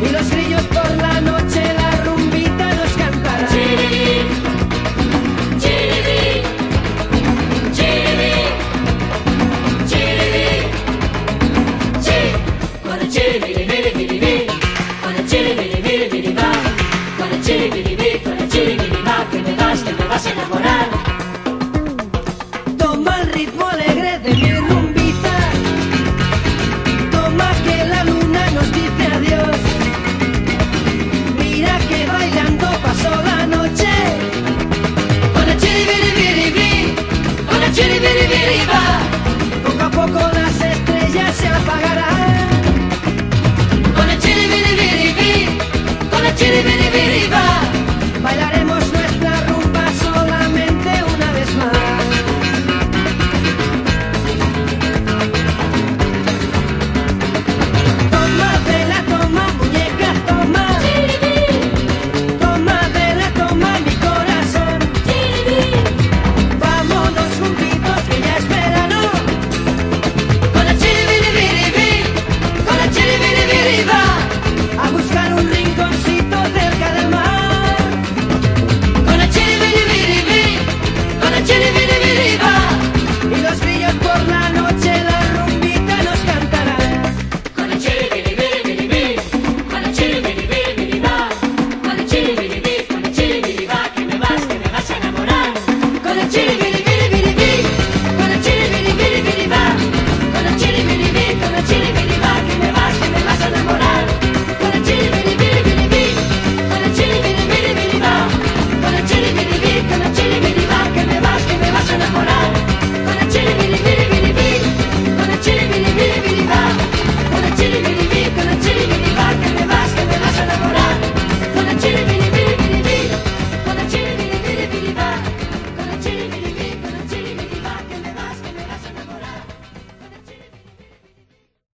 Y los